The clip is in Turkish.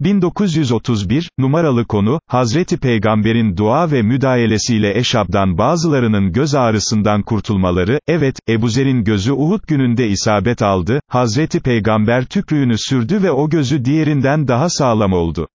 1931, numaralı konu, Hazreti Peygamber'in dua ve müdahalesiyle eşabdan bazılarının göz ağrısından kurtulmaları, evet, Ebuzer'in gözü Uhud gününde isabet aldı, Hazreti Peygamber tükrüğünü sürdü ve o gözü diğerinden daha sağlam oldu.